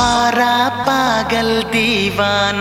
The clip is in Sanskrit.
पारा पागल दीवान्।